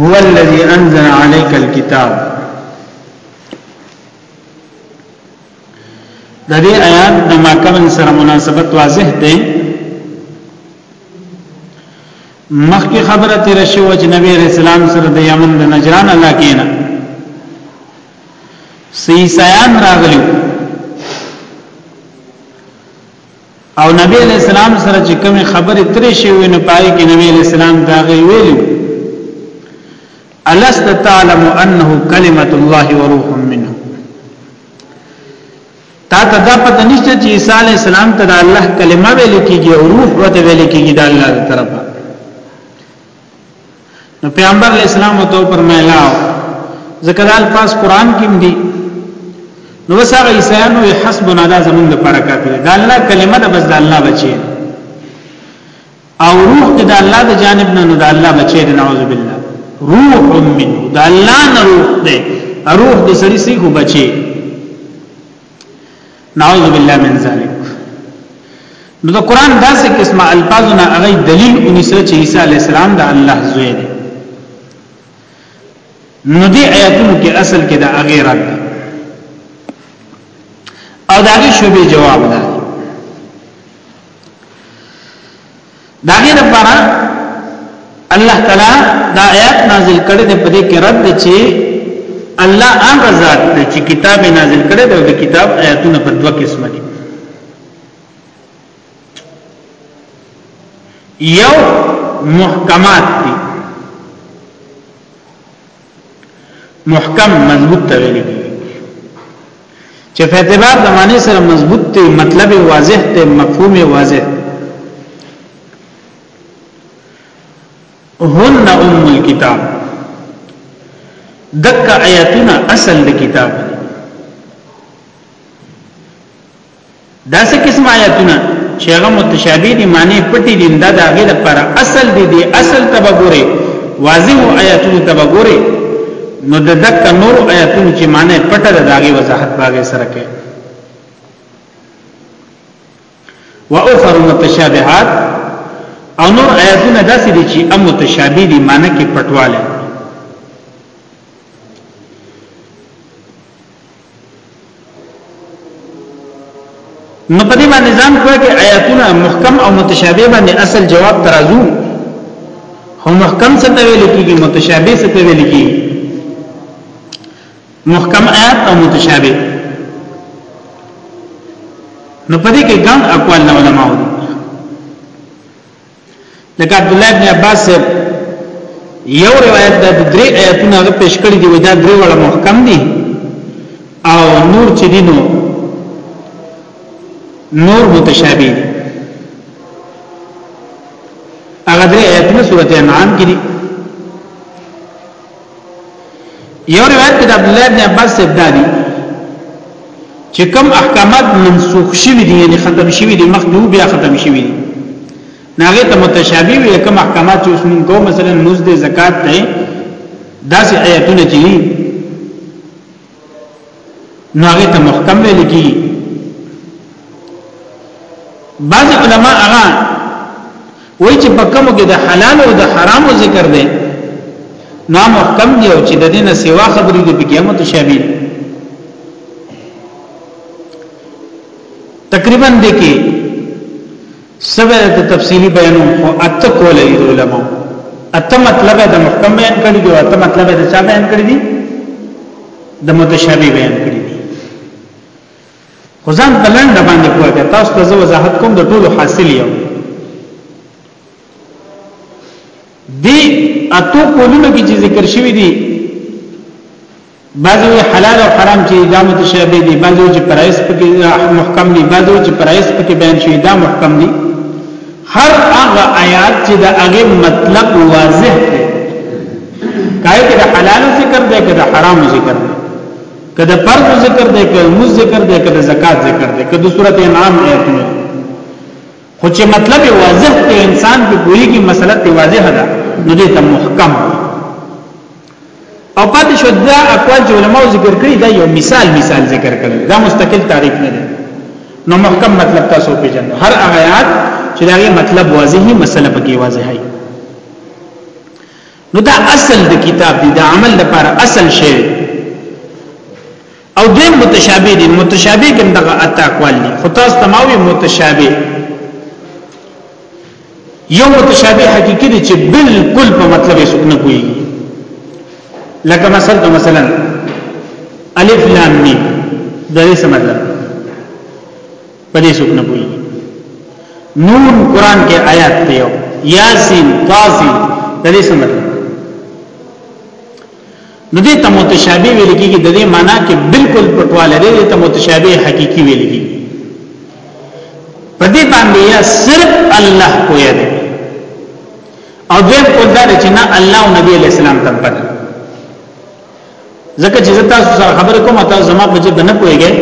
هو الذي انزل عليك الكتاب د دې آیات د ماکمن سره مناسبت واضح دی مخکې خبره تیر شو چې نبی رسول الله سره د یمن د نجران علاقې نه سیسایان راغلیو او نبی علیہ السلام سره چې کوم خبره ترې شوی نه پای کې نبی علیہ السلام دا غي ویلو الست تعلم انه کلمت الله وروح منه تا ته دا پته نشته چې عیسی علی السلام ته د الله کلمه ویل کیږي او روح وته ویل کیږي د الله تر طرفه نو پیغمبر علی السلام ته فرمایلا ذکر الفاظ قران کې دي نو وسغه عیسایانو حسبنا دا زمونږ لپاره کافي ده الله کلمه ده بس د الله بچي او روح د الله د جانب نه نو د الله بچي ده نعوذ بالله روح من د الله نه روح ده روح د سړي سي خو بچي نعوذ بالله من ذلک نو د قران داسې قسمه الفاظونه هغه دلیل اونې سره چې عیسی علی السلام د الله زوی دی نو دې آیاتونو کې اصل کې د هغه رد او د هغه شوبې جواب ده دا غیر لپاره الله تعالی دا آیات نازل کړي د پدې کې رد چې الله هغه ذات دی چې کتاب نازل کړي دا د کتاب آیاتونه په دوه قسمه دي یو محکمات دي محکم مضبوط ته ویل کیږي چې په اعتبار د معنی سره مضبوط دی مطلب واضح دی مفهوم واضح هن ام الكتاب دک آیاتنا اصل د کتاب دا څه قسم آیاتونه چې هغه متشابه دي معنی پټي دي دا د هغه لپاره اصل دي دي اصل تبګوري واضح آیاتونه تبګوري نو د دک نور آیاتونه چې معنی پټه ده داغي وضاحت باغې سره کوي واخر متشابهات او نور آیاتونه داسې دي چې ام متشابه دي معنی کې پټواله نو په دې باندې ځان کوی کې آیاتونه محکم او متشابه باندې اصل جواب ترازو هم محکم څه ته ویل کېږي متشابه څه ته ویل کېږي محکم آیات او متشابه نو په دې کې ګڼ اقوال علماء دي لکه عبد الله ابن عباس صاحب یو روایت د درې آیاتونو هغه پیش کړی دی ودا درې وړه محکم دي او نور چې دینو نور متشابه دي هغه درې آیاتونه سورته انعام کې دي یو روایت کې د عبد الله ابن عباس صاحب دادی چې کوم احکامات منسوخ شوي دي یعنی ختم شوي دي مخکې بیا ختم شوي دي ناغه ته متشابه وي کوم احکامات چې اوس موږ مثلا مزد زکات ده داسې آیاتونه چې نو هغه ته محکم ویل کی بعض علما هغه وای چې په کوم کې د حلال او د حرامو ذکر دی نو محکم دی او چې د دې نه سوا خبرې دي په قیامت شامل تقریبا دې کې سبه د تفصیلی بیانو خو اته کولې د علماء اته مطلب د محکم بیان کړی دی اته مطلب د چا بیان کړی دی د متشابه بیان کړی دی خو ځان بلند باندې کوه تاسو ته زو وضاحت کوم د ټولو حاصل یو دی اتو کولونو کې چې ذکر شوی دی بعضی وی حلال او حرام چې دا متشابه دي بعضی چې پرایس پکې محکم دي بعضی چې پرایس پکې بیان شوی دا محکم دي هر هغه آیات چې دا هغه مطلب واضح دی کای کې دا حلال ذکر دی کې دا حرام ذکر دی کې دا فرض ذکر دی کې مز ذکر دی کې دا زکات ذکر دی کې د سورته انعام آیات نه خو چې مطلب واضح دی انسان په کوی کې مسله واضح ده نو دې ته محکم دی او پاتې شو دا اقوال چې علماو ذکر کړی دا یو مثال مثال ذکر کړل دا مستقل تعریف نه دی نو محکم مطلب تاسو پیژنو هر هغه آیات چې دا مطلب واضحي مسله پکې واضحه نو دا اصل د کتاب دی دا عمل لپاره اصل شی او دیم متشابه دي متشابه کوم دغه اتاقوال دي خو تاسو تماوي متشابه یو متشابه حقیقی دي چې بالکل په مطلب یې څوک نه کوي لکه مثلا مثلا الف لام میم د دې څه مطلب په دې څوک نه کوي نون قران کې آیات دی یاسین طاسین د دې څه مطلب نو دې ته متشابه ویل کېږي د دې معنی کې بالکل پټواله دې ته متشابه حقيقي ویل کېږي په دې باندې یا صرف الله کوی دی او دې په دار چې نه الله او نبی علیہ السلام ته پټ ځکه چې تاسو سره خبرې کوم تاسو زما په دې نه پوهیږئ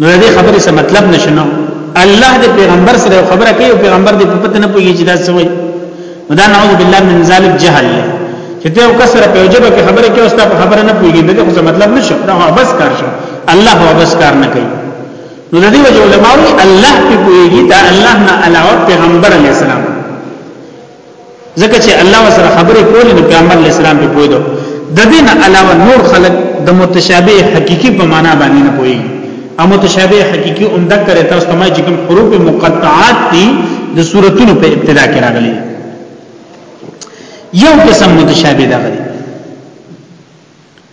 نو دې خبرې څه مطلب نشنو الله دې پیغمبر سره خبره کوي او پیغمبر دې په پته نه پوهیږي چې دا څه وایي دا نعوذ بالله من ذلک جهل چې ته یو کسر په وجبه کې خبره کې اوستا په خبره نه پوهیږي دغه څه مطلب نشو دا بس کار شو الله هو بس کار نه کوي نو د دې وجه علماء الله په پوهیږي دا الله نه علاوه پیغمبر علی السلام ځکه چې الله سره خبرې کولې نو پیغمبر علی السلام په پوي دو د دې نه علاوه نور خلق د متشابه حقيقي په معنا باندې نه پوي او متشابه حقيقي عمده کړي تاسو ته ما چې کوم حروف مقطعات دي د سوراتونو په ابتدا کې راغلي یو قسم متشابه ده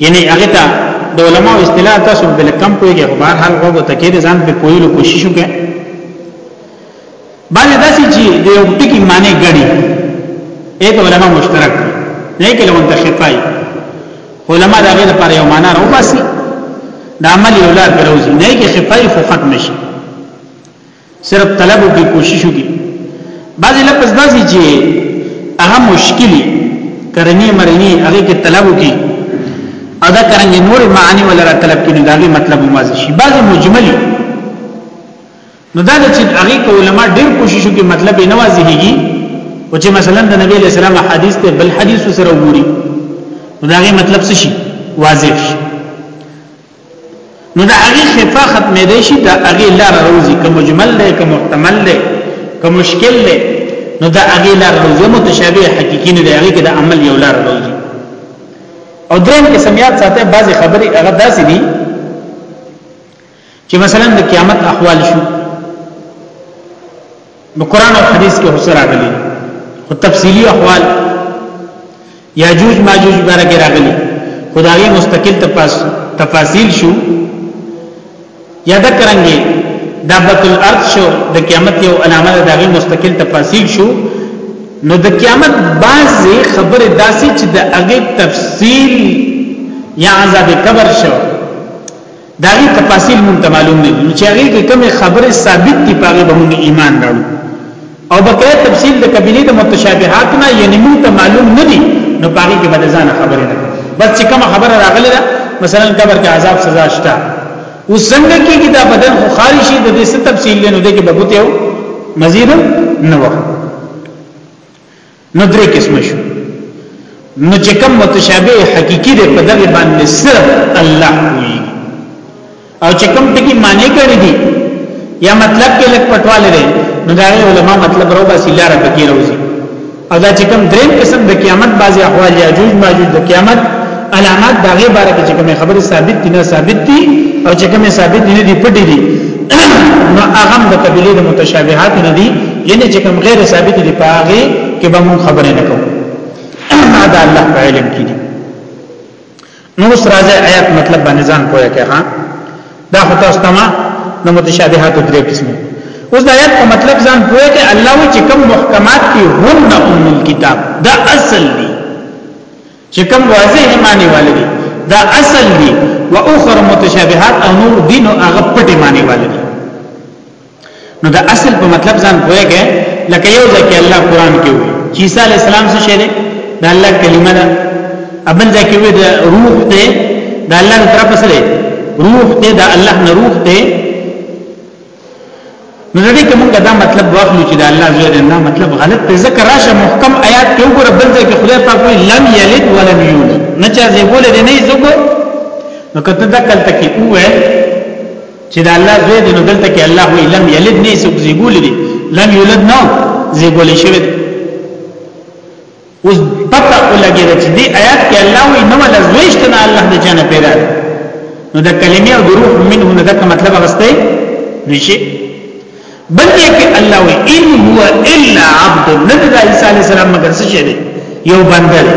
یعنی هغه ته د علماء اصطلاح تاسو بل کم پويږي په بهر حال غوږ ته کې ځان په پویلو کوشش وکړي باندې داسې چې د یو ټکی معنی غړي اته علماء مشترک نه کله وانت خفای علماء دا غیر پر یو معنی راوباسي د عمل یو لار پروزي نه کې خفای فقط نشي صرف طلب وکي کوشش وکي بعضی لفظ داسي چې هغه مشکلی کرنی مرنی هغه کې طلب وکي ادا کرنی نور معنی ولر طلب کې نه داغي مطلب مواز شي بعضی مجملی نو دا چې هغه کو علما ډیر کوشش وکي مطلب نه واضحېږي او چې مثلا د نبی له سلام حدیث ته بل حدیث سره وګوري نو داغي مطلب څه شي واضح شي نو دا هغه خفا ختمې دي شي دا هغه لار روزي کوم مجمل دی کوم محتمل دی کوم مشکل دی نو دا هغه لار روزي متشابه حقيقي نه دی هغه کې د عمل یو لار روزي او دریم کې سمیات ساته بعضی خبرې هغه داسې دي چې مثلا د قیامت احوال شو نو قران او حديث کې هڅه راغلي خو تفصيلي احوال یاجوج ماجوج بارک راغلي خدایي مستقل تپاس تفاصیل شو یا دا کرانګي دابت الارض شو د قیامت یو علامه د هغه مستقل تفاصیل شو نو د قیامت بعضی خبر داسې چې د هغه تفصیل یا عذاب قبر شو دا غي تفاصیل مونږ ته معلوم نه دي چې هغه کې کومه خبره ثابت دي پاره به مونږ ایمان راوړو او بقای تفصیل د قبیله د متشابهات نه یعنی مونږ ته معلوم نه دي نو پاره کې بد ځان خبره نه بس چې کومه خبره راغله ده مثلا قبر کې عذاب سزا شته اوس څنګه کېږي دا بدن خو خارج شي د دې ست تفصیل نه دي کې بغوته مزید نه وخت نو درې قسم شو نو چې کوم متشابه حقيقي دی په دغه باندې صرف الله وي او چې کوم ټکی معنی کړی دی یا مطلب کې لک پټواله دی نو دا علماء مطلب رو باسي لاره پکې روزي او دا چې کوم درې قسم د قیامت بعضي احوال یا جوج ماجوج د قیامت علامات دا غي باره کې چې کوم خبره ثابت دي نه ثابت دي او چې کوم ثابت دي نه دي پټي دي نو هغه د قبيله د متشابهات نه دي یعنی چې کوم غیر ثابت دي په هغه کې به مون خبرې نه کوو دا الله په علم کې دي نو اوس راځي آیات مطلب باندې ځان پوهه کې ها دا خو تاسو ته ما نو متشابهات درې قسمه اوس دا آیات په مطلب ځان پوهه کې الله و چې کوم محکمات کې هم نه ام الكتاب دا اصل دي چې کوم واضح معنی والي دي دا اصل دي واخر متشابهات او نور دین او هغه پټي معنی والي دي نو دا اصل په مطلب ځان پوهیږي لکه یو ځکه الله قران کې وي چې عیسی علی السلام څه شه ده د الله کلمه ده ابل ځکه وي د روح ته د الله تر طرف سره روح ته د الله نه روح ته نو دې کوم دا مطلب واخلو چې د الله زوی نه مطلب غلط ته ذکر راشه محکم آیات کې وګوره بل ځای کې خدای پاک وی لم یلد ولم یولد نه چا زه بوله دې نه زګو نو کته دکل تکي اوه چې دا الله زوی دی نو دلته کې الله وی لم یلد نه سو زیګول دی لم یلد نو زیګول شوی دی اوس پته ولګی چې دی آیات کې الله وی نو ول زوی شته نه الله د جنت پیدا نو دا کلمې او روح منه نه دغه مطلب غسته نشي بل دې کې الله وی ان هو الا عبد نبی عیسی علی السلام مگر څه شه دی یو بنده دی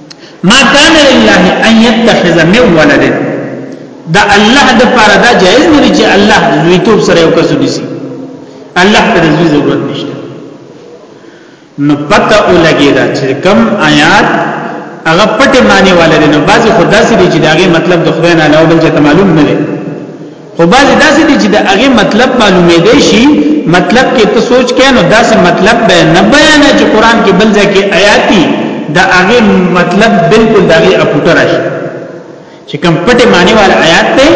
ما کان لله ان يتخذ من ولد دا الله د پاره دا جایز نه چې الله د زوی توپ سره یو کس ونیسي الله ته د زوی ضرورت نشته نو پته ولګی دا چې کم آیات هغه پټه معنی والے نه بعضی خدا سي دي چې داغه مطلب د خدای نه علاوه بل څه معلوم نه دی خو بعضې داسې دي چې د هغې مطلب معلومې دی شي مطلب کې ته سوچ کې نو داسې مطلب به نه بیان چې قران کې بل ځای کې آیاتي د هغې مطلب بالکل د هغې اپوټه راشي چې کم پټې معنی والا آیات ته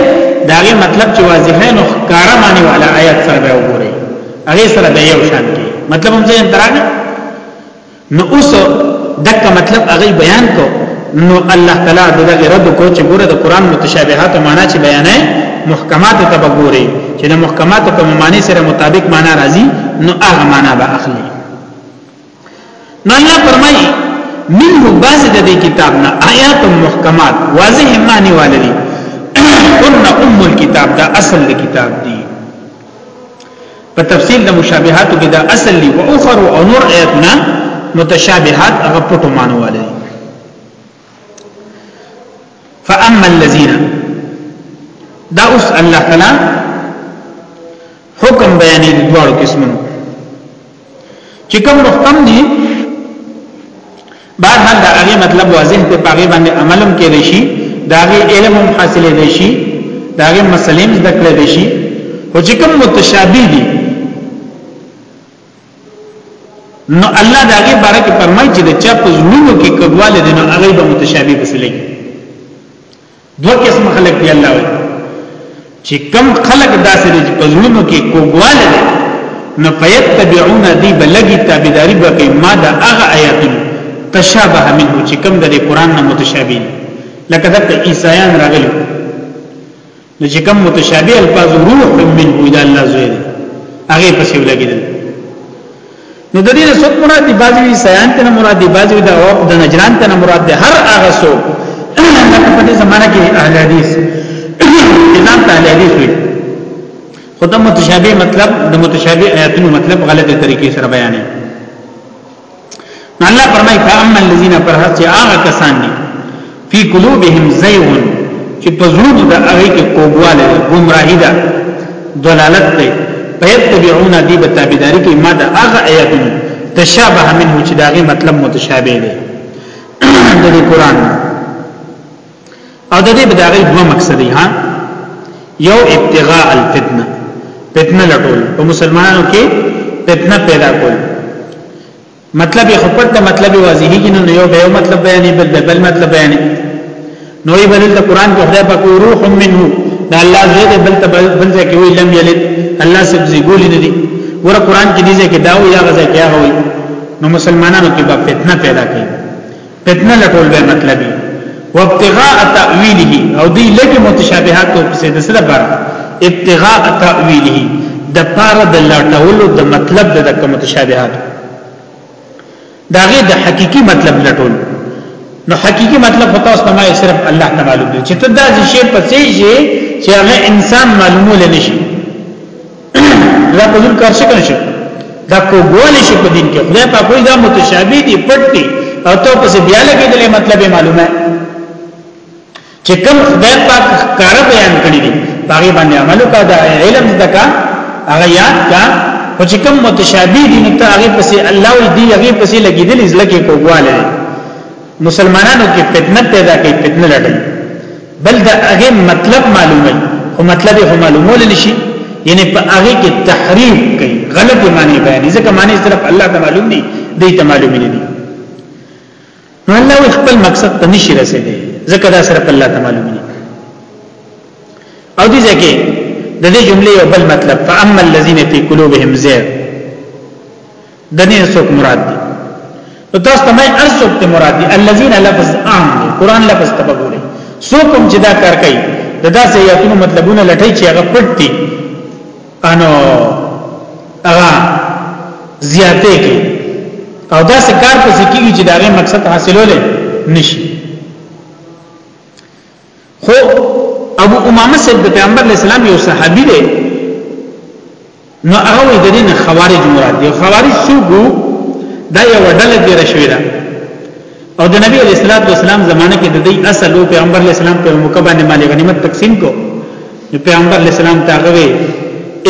د هغې مطلب چې واضح نو ښکارا معنی والا آیات سره به وګوري هغه سره به یو شان کې مطلب هم ځین تراغه نو اوس دغه مطلب هغه بیان کو نو الله تعالی دغه رد کو چې ګوره د قران متشابهات معنا چې بیانې محکمات ته وګوري چې د محکمات په معنی سره مطابق معنا راځي نو هغه معنا به اخلي نو الله فرمایي منه باز د دې کتاب نه آیات محکمات واضح معنی والي ان ام الكتاب دا اصل د کتاب دی په تفسیر د مشابهات کې دا اصل دی او اخر او نور آیاتنا متشابهات هغه پټو معنی والي فاما الذين دا اوس الله تعالی حکم بیانې د دوه قسمونو چې کوم محکم دي بهر حال دا هغه مطلب واضح دی په هغه باندې عمل هم کېدی شي دا هغه علم هم حاصل دی شي دا هغه مسلې هم ذکر دی شي او چې کوم متشابه دي نو الله دا هغه بارک فرمایي چې د چا په زړونو کې کډواله دي نو هغه به متشابه بسلګي دو قسم خلق دی الله وی چې کم خلق داسې دي په زړونو کې کوګواله دي نو فیتبعون دی بلګي تابعداري وکي ما دا هغه آیاتونه تشابه منه چې کم د قرآن نه متشابه لکه د عیسایان راغلي نو چې کم متشابه الفاظ روح منه د الله زوی هغه پسې ولګیدل نو د دې نه څوک مراد دی بعضی وی سیان ته نه مراد دی بعضی وی د عوام د نجران ته نه مراد دی هر هغه څوک لکه په دې زمانہ کې اهل حدیث ځان ته اهل حدیث وی خدای متشابه مطلب د متشابه آیاتونو مطلب غلطه طریقې سره بیانې الله فرمای فاما الذين فرحت چې هغه کسان دي فی قلوبهم زیغ چې په زړونو د هغه کې کوګواله گمراهی ده دلالت ده فیتبعون دی به تابعداري کې ما د هغه آیاتونو تشابه منه چې داغه مطلب متشابه دی د قرآن او د دې بداغه دوه مقصد دي ها یو ابتغاء الفتنه فتنه لټول په مسلمانانو کې فتنه پیدا کول مطلب خو پټ مطلب واضحي کې نو یو به مطلب بیانې بل به بل مطلب بیانې نو یې بل ته قران کې خدای پاک روح منه دا الله زید بل ته بل ځکه وی لم یلد الله سب زی ګول نه دي ور قران کې دي چې داو یا غزا کیا وي نو مسلمانانو کې به فتنه پیدا کوي فتنه لټول به مطلبي وابتغاء تاويله او دی لګي متشابهات او څه د سره پر ابتغاء تاويله د پاره د لټولو د مطلب د دک متشابهات داغه د حقيقي مطلب لټول نو حقيقي مطلب هو تاسو ته صرف الله تعالی معلوم دی چې ته دا شی په څه شي چې هغه انسان معلومول نشي دا په ذل کار څه کړی شي دا کوګوالی شي په دین کې خدای په کوئی دا متشابه دي پټ دي او ته په څه بیا لګیدل مطلب معلومه چې کوم خدای پاک کار بیان کړی دي هغه باندې عمل وکړه دا علم زدکا هغه یاد کا او چې کوم متشابه دي نو ته هغه پسې الله دې هغه پسې لګیدل ځلکه کوګواله مسلمانانو کې فتنه پیدا کوي فتنه لټي بل دا هغه مطلب معلومه او مطلب هم معلومول نشي یعنی په هغه کې تحریف کوي غلط معنی بیان ځکه معنی صرف الله ته معلوم دي دې ته معلوم نه دي نو الله خپل مقصد ته نشي رسیدي ځکه دا صرف الله ته معلوم دي او دې ځکه د دې جملې یو بل مطلب فاما الذين في قلوبهم زيغ دنه څوک مراد دي نو تاسو ته مې ارسوب ته مراد دي الذين لفظ عام دي قران لفظ تبغوري څوک هم چې دا کار کوي د داسې یاتونو مطلبونه لټي چې هغه پټ دي انو هغه زیاتې کې او داسې کار پسې کیږي چې داغه مقصد حاصلول نشي خو ابو امامه صاحب د پیغمبر علی السلام یو صحابي دی نو هغه د دین خوارج مراد دی خوارج څوک دا یو ډله کې راشوي ده او د نبی علیہ الصلوۃ والسلام زمانه کې د دې اصل او پیغمبر علیہ السلام په موقع باندې مال غنیمت تقسیم کو نو پیغمبر علیہ السلام ته غوي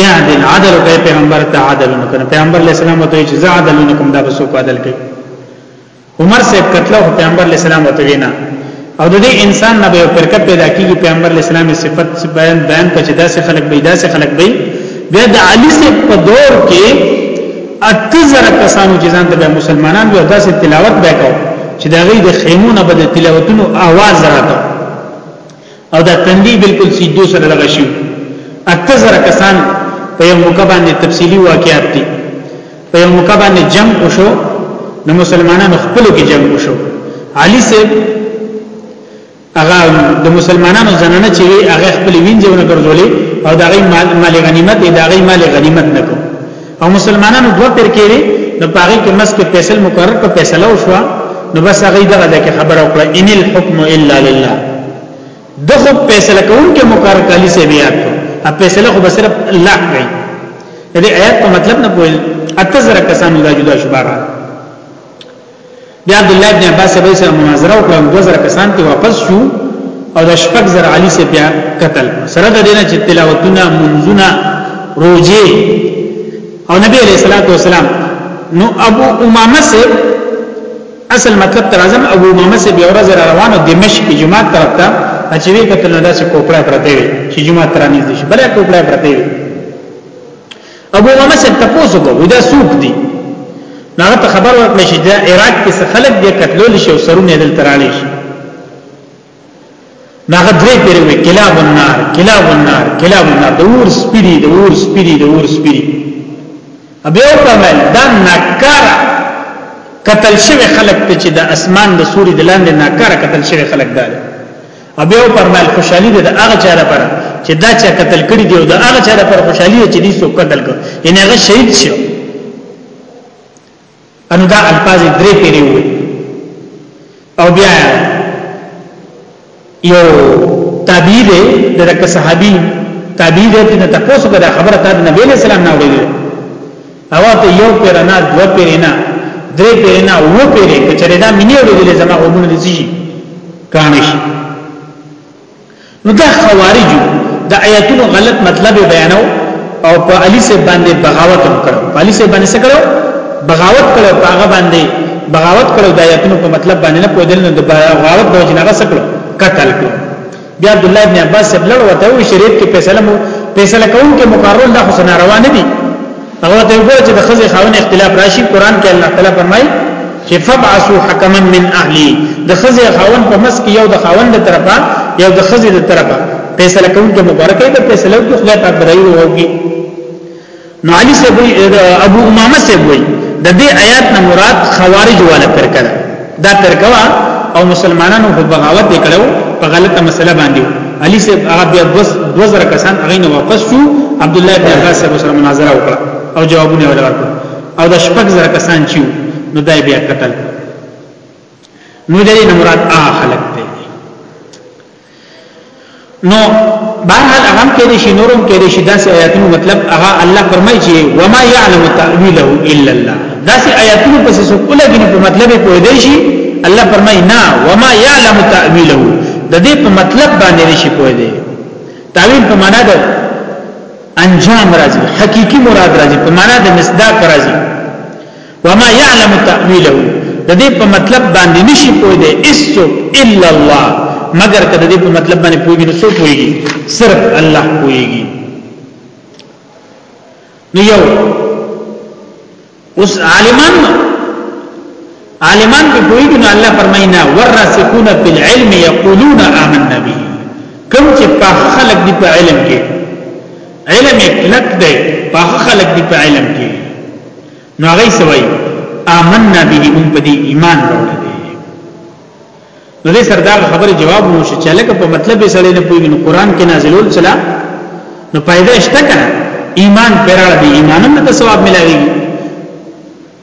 اعدل عدل کوي پیغمبر ته عدل نه کوي پیغمبر علیہ السلام ته چې زه عدل نه کوم دا به څوک عدل کوي عمر صاحب کتلو پیغمبر علی السلام ته وینا او د دې انسان نه به پرکه پیدا کیږي پیغمبر علی السلام صفت بیان بیان کړي چې داسې خلک به داسې خلک به بیا د علی صاحب په دور کې اتزر کسانو چې ځان ته مسلمانان وي داسې تلاوت وکاو چې دا غي د خیمونه بده تلاوتونو आवाज راته او دا تندی بالکل سیدو سره دغه شي اته زره کسان په یو موقع باندې تفصیلی واقعات دي په یو موقع باندې جنگ وشو نو مسلمانانو خپل کې جنگ وشو علي صاحب هغه د مسلمانانو زنانه چې هغه خپل وینځونه ګرځولې او دغه مال غنیمت دغه مال غنیمت نکو او مسلمانانو دوه پر کېږي نو پاره کې مس کې فیصل مقرر په فیصله وشو نو بس هغه دغه ځکه خبره وکړه ان الحكم الا لله دغه فیصله کوونکې مقرر کلی سي بیا کو ا فیصله خو بسره الله کوي دې آیات په مطلب نه پوهل اته زره کسانو دا جدا شبارات بیا عبد الله ابن عباس به سره مناظره وکړه او دوزر کسان ته واپس شو او د شپږ زر علی سه بیا قتل سره د دینه چې تلاوتونه منځونه روزي او نبی علیہ الصلوۃ والسلام نو ابو امامه سه اصل مطلب تر اعظم ابو امامه سه بیا ورځ روانو دمشق جمعه طرف ته چې وی کتل نو داسې کوپړه پرته وي چې جمعه ترانیز دي بلې کوپړه پرته وي ابو امامه صاحب تاسو کو ودا سوق دي نه ته خبر ورکړی چې دا عراق کې څه خلک دي قتلول شي او سرونه دل ترالی شي ناغه درې پیرې وي کلاب النار کلاب النار کلاب النار د اور سپری د اور سپری د اور سپری ابه او پمل دا نکار قتل شوی خلک ته چې د اسمان د سوري د لاندې نکار قتل شوی خلک داله او بیا پرمایل خوشحالي ده هغه چا لپاره چې دا چا قتل کړی دی او دا هغه چا لپاره خوشحالي ده چې دې څوک قتل کړ یعنی هغه شهید شو انو دا الفاظ درې پیری وي او بیا یو تابعی دی دغه صحابي تابعی دی چې تاسو دا خبره تا د نبی له سلام نه وړي هوا ته یو پیرنا دو پیرنا درې پیرنا و پیرې کچره دا مینه ورولې زما غوونه دي شي کانش نو دا خوارج د آیاتونو غلط مطلب بیانو او په علی سے باندې بغاوت وکړو په علی سے باندې څه کړو بغاوت کړو په هغه باندې بغاوت کړو د آیاتونو په مطلب باندې نه پوهیدل نو د بغاوت د جنغه څه کړو قتل کړو بیا عبد الله ابن عباس صاحب لړ وته وی شریعت کې فیصله مو فیصله کوم کې مقرر دا خو نه روان دي هغه ته وګوره چې د خزې خاون اختلاف راشي قران کې الله تعالی فرمایي چې فبعثوا حکما من اهلی د خزې خاون په مس کې یو د خاون د طرفه یو د خزې د طرفه فیصله کوم کې مبارکې د فیصله کې خدای پاک برایو هوږي نو علی صاحب ابو امامه صاحب وی د دې آیات نه مراد خوارج والا فرقه ده دا فرقه وا او مسلمانانو په بغاوت وکړو په غلطه مسله باندې علی صاحب هغه بیا دوس دوزر کسان هغه نه واپس شو عبد الله بن عباس صاحب سره مناظره وکړه او جوابونه ورکړه او د شپږ زر کسان چې نو دای بیا قتل نو دې نه مراد هغه خلک دی نو بهرحال هغه کې دي شي نورم کې دي شي داسې آیاتونو مطلب هغه الله فرمایي چې وما يعلم تاويله الا الله داسې آیاتونو پسې څوک لګي په مطلب پوي دی شي الله فرمایي نه وما يعلم تاويله د دې په مطلب باندې نشي پوي دی تعویل په معنا ده انجام راځي حقيقي مراد راځي په معنا د مصداق راځي وما يعلم تاويله د دې په مطلب باندې نشي پوي دی اسو الا الله مگر کده دې په مطلب باندې پويږي نو څو پويږي صرف الله پويږي نو یو اوس عالمان عالمان په پويږي نو الله فرماینا ورسکون فی العلم یقولون آمنا به کوم چې په خلق دی په علم کې علم کلک دی په خلق دی په علم کې نو هغه څه وایي آمنا به مونږ په دې ایمان راوړل نو دې سردار خبره جواب مو شي چې لکه په مطلب یې سړی نه پوهیږي نو قران کې نازلول چلا نو پیدا شته کنه ایمان پرړ دی ایمان هم ته ثواب ملاوي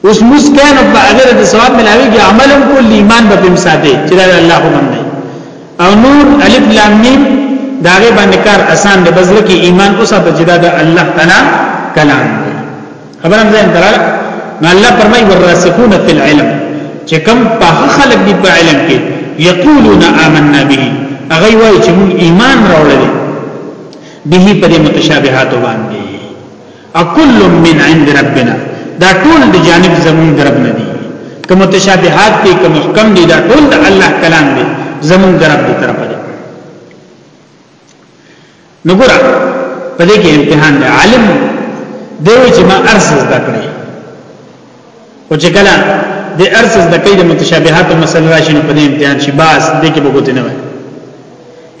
اوس مسکان په اگر ته ثواب ملاوي کې عمل هم کول ایمان به پم ساتي چې الله هم نه او نور الف لام میم داغه باندې کار آسان دی بس لکه ایمان اوسه ته جدا د الله تعالی کلام خبر هم ځان درا نو الله فرمای وراسخون فی العلم چې کم په خلق دی په علم کې یقولون آمنا به هغه وایي چې موږ ایمان راوړل به په دې متشابهات باندې اکل من عند ربنا دا ټول د جانب زمون درب نه دي که متشابهات دي که محکم دي دا ټول د الله کلام دي زمون درب دی طرف نو ګور په دې کې امتحان دی عالم دی چې ما ارس زده کړی او چې کله د ارس زده کړی د متشابهات او مسل راشي نو په دې امتحان شي باس دې کې بوګوت نه وای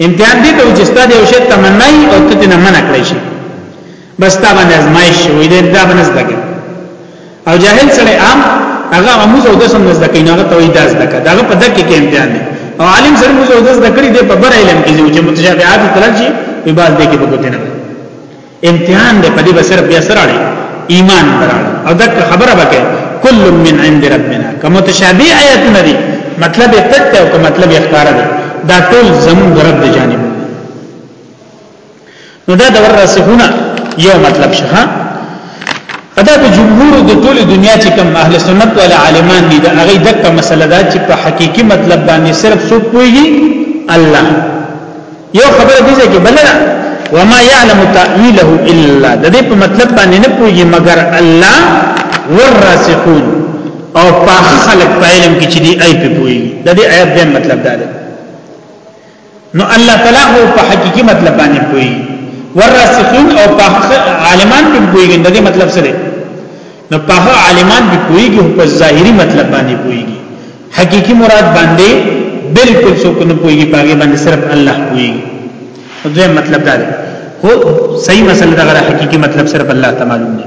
امتحان دې ته چې ستاسو یو شی تمنای او ته نه منع کړی شي بس تا باندې ازمایش شوی دی دا باندې زده کې او جاهل سره عام هغه اموز او دسم نه زده کې نه هغه توي داس زده کې دا په دکې کې امتحان دی او عالم سره موږ او داس دکړي دی په بر علم کې چې متشابهات تلل شي په باز دې کې بګوتې نه امتحان دی په دې بسر بیا سره اړي ایمان دراړي او دک خبره وکړي کل من عند ربنا که متشابه آیات نه دي مطلب یې پټ او که مطلب یې ښکار دی دا ټول زموږ رب دی جانب نو دا د ورسخونه یو مطلب شه ادا د جمهور د ټول دنیا چې کوم اهل سنت ولا عالمان دي دا هغه دغه مسله ده چې په حقيقي مطلب باندې صرف څوک پويږي الله یو خبره دي چې بل وما يعلم تاويله الا الله د دې په مطلب باندې نه پويږي مګر الله والراسخون او په خلق په علم کې چې دی اي په پويږي د دې آیت د مطلب دا ده نو الله تعالی هو په حقيقي مطلب باندې کوي والراسخون او په عالمان به کوي د دې مطلب څه دی نو په عالمان به کوي په ظاهري مطلب باندې کوي حقيقي مراد باندې بالکل څوک نه کوي پاګې باندې صرف الله کوي دوی مطلب دا دی هو صحیح مسله دا غره حقيقي مطلب صرف الله تعالی معلوم دی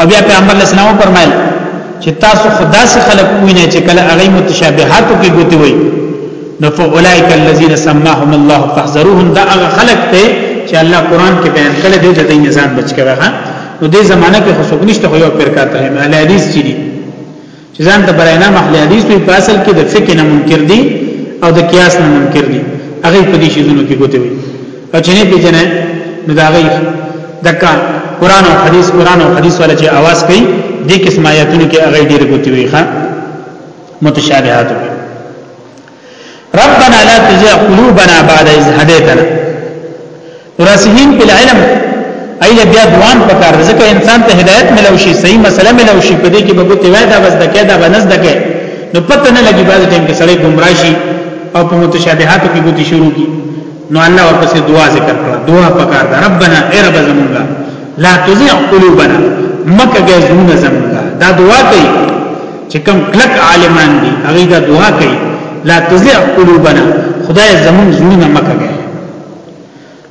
او بیا پیغمبر اسلام فرمایل چې تاسو خدا سي خلق وینئ چې کله هغه متشابهاتو کې ګوتی وي نو فاولائک الذین سماهم الله فاحذروهم دا هغه خلق ته چې الله قران کې بیان کړی دی د دې نظام بچ کړه نو دې زمانہ کې خصوص نشته خو یو پر کاته معنی حدیث چي چې ځان ته برای نام اهل حدیث وي په اصل کې د فقه نه منکر دي او د قیاس نه منکر دي هغه په دې شیزونو کې ګوتې وي او چې نه پیژنې نو دا غي دکا قران او حدیث قران او حدیث ولا چې आवाज کوي د قسم آیاتونو کې هغه ډېر ګوتې وي ښا متشابهات وي ربنا لا تزغ قلوبنا بعد إذ هديتنا راسخین په علم ایله بیا دوام پکار ځکه انسان ته هدایت ملو شي صحیح مسله ملو شي په دې کې به ګوتې وای دا بس د کېدا بنز د کې نو پته نه لګي باز ټیم کې سړی گمراه شي او په متشابهاتو کې ګوتې شروع کی نو الله ورپسې دعا ذکر کړه دعا پکار ده ربنا اے رب زمونږه لا تزغ قلوبنا مکه غزونه زمونږه دا دعا کوي چې کم کلک عالمان دي هغه دا دعا کوي لا تزغ قلوبنا خدای زمونږ زونه مکه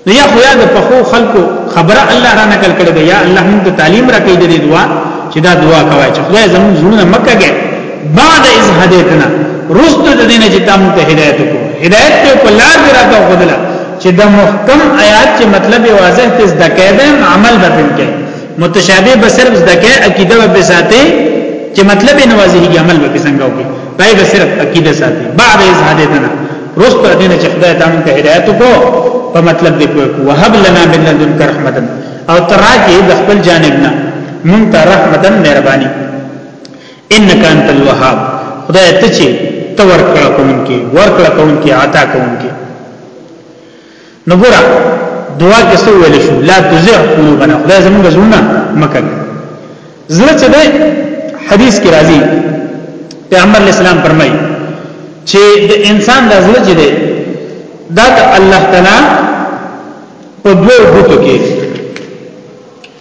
نو یا خو یا د پخو خلکو خبره الله را نقل کړی دی یا الله موږ ته تعلیم راکړي دی دعا چې دا دعا کوي چې خدای زموږ زړونه مکهږي بعد از هدیتنا رست د دین چې تام ته هدایت کو هدایت ته په لار راته خدلا چې د محکم آیات چې مطلب واضح ته زده کېدم عمل به پکې متشابه به صرف زده کې عقیده به ساتي چې مطلب نوازي عمل به څنګه وکړي پای به صرف عقیده ساتي بعد از هدیتنا روز پر دین چې خدای تعالی ته هدایت کو په مطلب دی پوه کو وهب لنا من لدنک رحمتن او تراکی د خپل جانب نه مونږ ته رحمتن مهرباني انک انت الوهاب خدای ته چې تور کړه کوونکی ور کړه کوونکی عطا کوونکی نو ګره دعا کې څه ویل شو لا تزع قلوبنا خدای زموږ زړونه مکه زړه چې ده حدیث کې راځي پیغمبر اسلام فرمایي چې د انسان د زړه چې ده دا الله تعالی په دوه بوتو کې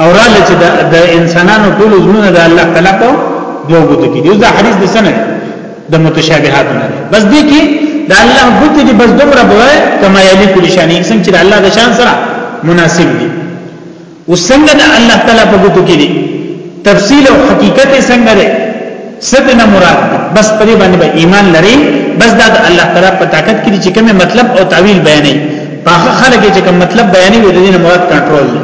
او را لچ د انسانانو ټول زړونه د الله تعالی په دوه بوت کې دي دا حدیث د سنه د متشابهات نه بس دې کې د الله بوت دي بس دومره بوای کما یلی کل شان انسان چې د الله د شان سره مناسب دي وسنګ د الله تعالی په بوت کې دي تفصیل او حقیقت څنګه ده ست نه مراد بس په دې باندې به ایمان لري بس دا د الله تعالی په طاقت کې چې کوم مطلب او تعویل بیانې هغه خلک چې کوم مطلب بیانې د دې مراد کنټرول دی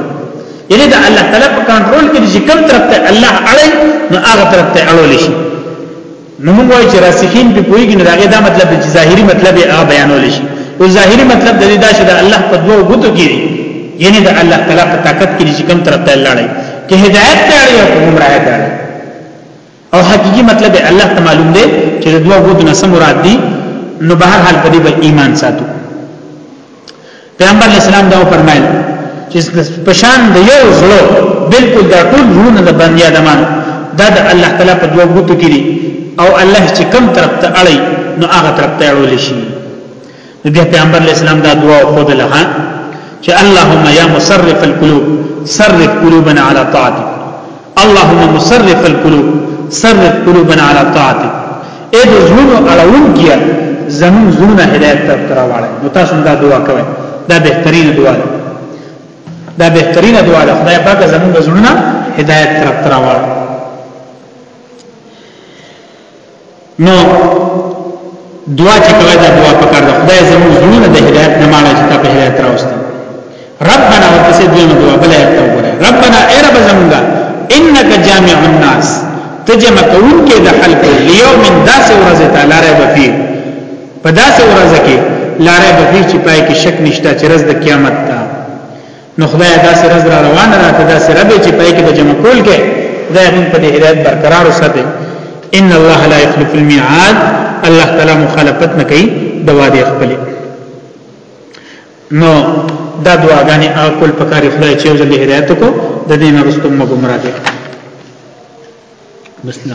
یعنی د الله تعالی په کنټرول کې چې کوم طرف ته الله اړي نو هغه طرف ته اړول شي نو موږ وایو چې راسخین په پویګ نه راغی دا مطلب چې ظاهری مطلب یې هغه بیانول شي او ظاهری مطلب د دې دا چې د الله په دوه غوتو کې یعنی د الله تعالی په طاقت کې چې کوم طرف ته الله اړي کې هدایت ته اړي او ګمراه ته اړي او حقيقي مطلب الله ته معلوم دی چې د دوه بوتونه سم مراد دي نو به هر حال په دې به ایمان ساتو پیغمبر اسلام دا فرمایل چې پشان د یو زړه بالکل دا ټول زړونه د بنی آدمان دا د الله تعالی په دوه بوتو کې دي او الله چې کم طرف ته اړي نو هغه طرف ته اړول شي نو بیا پیغمبر علی السلام دا دعا خود لها چې اللهم یا مصرف القلوب صرف قلوبنا على طاعتك اللهم مصرف القلوب صرف قلوبنا على طاعتك اے د زړونو اړون کیا زمون زړونه هدایت تر تراواله نو تاسو دا دعا کوئ دا بهترین دعا ده دا بهترین دعا ده خدای پاک زمون زړونه هدایت تر تراواله نو دعا چې کوي دا دعا پکار ده خدای زموږ زړونه د هدایت نه ماړه چې ته په هدایت راوستي ربنا ورپسې دویمه دعا بل آیت ته وګوره ربنا ای رب زموږ انک جامع الناس تجمع کون کې د خلق لیوم داس ورځ ته لاره بفی په داس ورځ کې لاره بفی چې پای کې شک نشته چې ورځ د قیامت ده نو خدای دا سره زر روانه ده ته دا سره به چې پای کې به جمع کول کې دا هم په دې هدایت برقرار وساتي ان الله لا يخلف الميعاد الله تعالی مخالفت نه کوي د وعده خپل نو دا دعاګانې اقول پکاري خدای چې ځل هدایت کو د دې نه رسته مو گمراه دي بس نه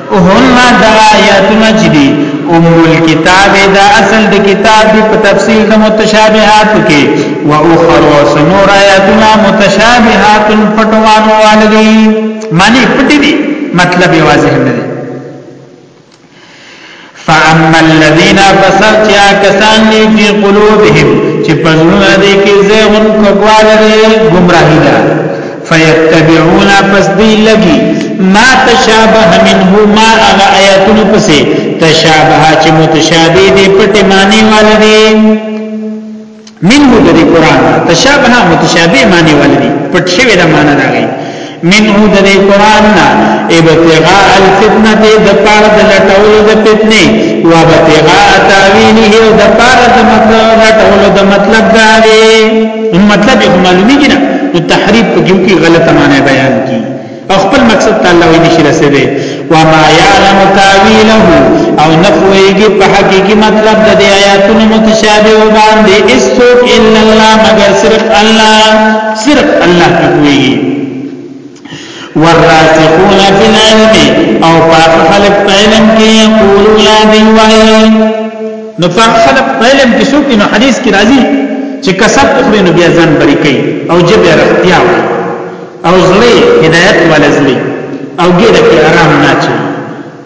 هن دغه آیاتونه چې دي ام الكتاب دا اصل د کتاب دی په تفصیل د متشابهات کې و اخر و سنور آیاتنا متشابهات پټوان والدی معنی پټی دی مطلب واضح نه دی فاما الذين فسر چا کسان دی فی قلوبهم چې پزړونه دی کې زیغن کوال دی گمراهی ده فیتبعون پس دی لګي ما تشابه منه ما اغا آیاتن پسې تشابه چې متشابه دی پټ معنی والے منه د دې قران تشابه متشابه معنی ولري پټ شوی د معنی راغی منه د دې قران نه ابتغاء الفتنه د پار د لټول د فتنه و ابتغاء تعویله او د پار د مطلب لټول د مطلب داري مطلب معلومی کنا نو تحریف په کې غلطه معنی بیان کی خپل مقصد ته الله وی نشي رسیدي وما يعلم تاويله او نفويږي په حقيقي مطلب د دې آیاتونو متشابه باندې اسوک الا الله مگر صرف الله صرف الله کوي والراسخون في العلم او فاق خلق په علم کې يقولون لا دی وایي نو فاق خلق په علم کې څوک نو حدیث کې راځي چې کسب اخري نو بیا ځان بری کوي او جبه رختیا وایي او زړه هدایت والا زړه او ګیره کې آرام نه چي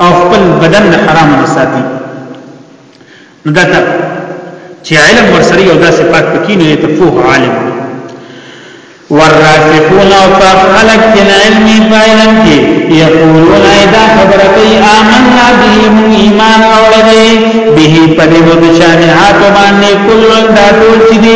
او خپل بدن نه حرام نه ساتي نو دا ته چې علم ورسره یو داسې پات پکې نه ته فوه عالم والراسخون او فخلق تن علمی فائلن کی یقولون ایدا خبرتی آمنا بهم ایمان اوڑدی به پدیو دشانحاتو باننی کلن دا دول چی دی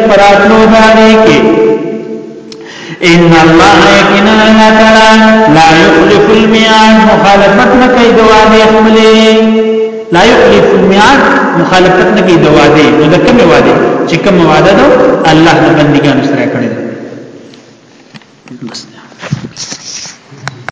پراتلو داري کې ان الله یقینا الله تعالی لا یخلف الميعاد مخالفت نه کوي د وعده خپل لا یخلف الميعاد مخالفت نه کوي د وعده نو د کوم وعده چې کوم وعده ده الله د بندګانو سره کړی بس